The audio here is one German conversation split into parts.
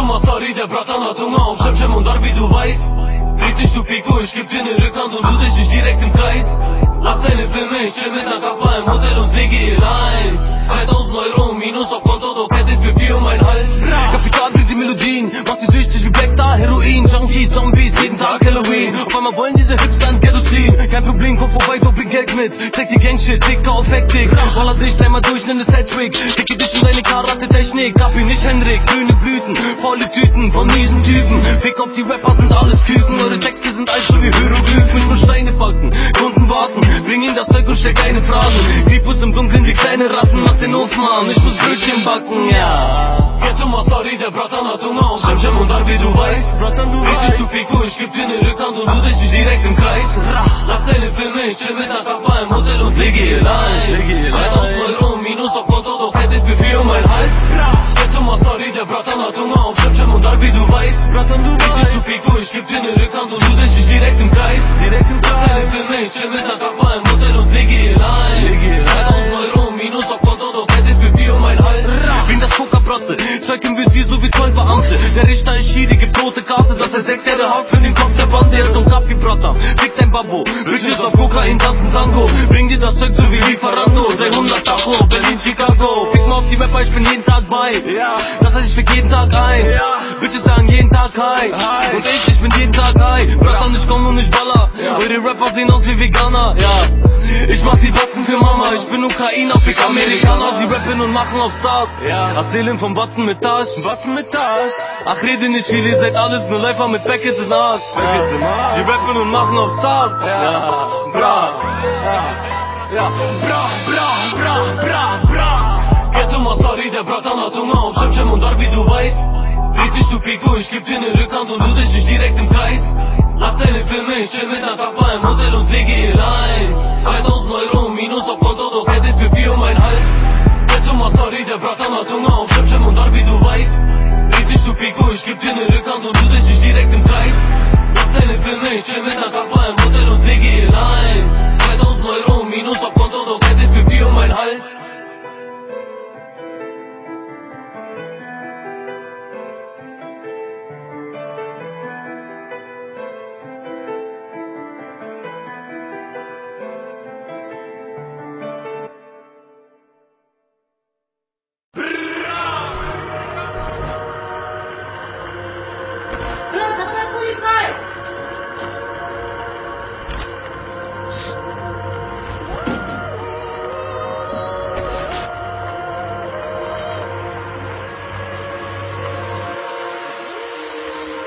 Summa sorry, der Bratan hat Hunger auf Schemschem und Darby, du weißt Richtig, du Pico, ich geb dir ne Rückhand und du dich nicht direkt im Kreis Lass deine Filme, ich chill mit ner Kappa im Hotel und WG 1 2000 Euro minus auf Konto, doch Geld mit. Sexy Gangshit, Dicker auf Hektik. Roller dich einmal durch, nimm das Hattrick. Dicke dich und deine Karate-Technik. Kapi nicht Henrik, grüne Blüten, volle Tüten von miesen Typen. Fick auf die Rapper sind alles Küken. Eure Texte sind alt so wie Hieroglyphen. Ich muss Steine packen, Kunden warten. Bring ihnen das Zeug und steck keine Phrasen. Gripus im Dunkeln wie kleine Rassen. Lass den Ofen an, ich muss Brötchen backen, ja. Jetzt immer sorry, der Bratan hat Hunger auf Schemschem und Darby, du weißt Bratan, du Richtig, du weißt. Pico, ich geb dir ne Rückhand und du dich nicht direkt im Kreis Lass deine Filme, ich chill mit ner Kappa im Hotel und lege allein Lege 2000 Euro Zollbeamte. Der Richter ist hier, die gibt rote Karte, dass er sechs Jahre Haft für den Kopf der Bande. Ist noch Kapi, Brata, fick dein Babbo. Bitches auf Kokain, tanzen Tango. Bring dir das Zeug so wie Lieferando. 300 Tacho, Berlin, Chicago. Fick mal auf die Rapper, ich bin jeden Tag bei. Das heißt, ich fick jeden Tag ein. Ja. Bitches sagen jeden Tag hi. Hi. Und ich, ich bin jeden Tag high. Bratan, ich komm und ich baller. Ja. Eure Rapper sehen aus wie Veganer, ja. Ich mach die Batzen für Mama, ich bin Ukrainer, fick Amerikaner. Sie rappen und machen auf Stars. Ja. Erzählen vom Batzen mit Tasch. Batzen mit Tasch Ach, rede nicht viel, ihr seid alles nur Läufer mit Packets im Arsch. Im Arsch. Sie rappen und machen auf Stars. Ja. bra. Ja, bra, bra, bra, bra, bra. Jetzt immer sorry, der Bratan hat Hunger auf Schemschem und Darby, du weißt. Richtig, du Pico, ich geb dir ne Rückhand und du dich nicht direkt im Kreis. Lass deine Filme, ich chill mit ner Kappa im Hotel und lege allein. 2000 Euro minus auf Konto, doch hättet für vier um mein Hals. Jetzt immer sorry, der Bratan hat Hunger auf Schemschem und Darby, du weißt. Richtig, du Pico, ich geb dir ne Rückhand und du dich nicht direkt im Kreis. Lass deine Filme, ich chill mit ner Kappa im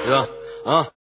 Ja, ah.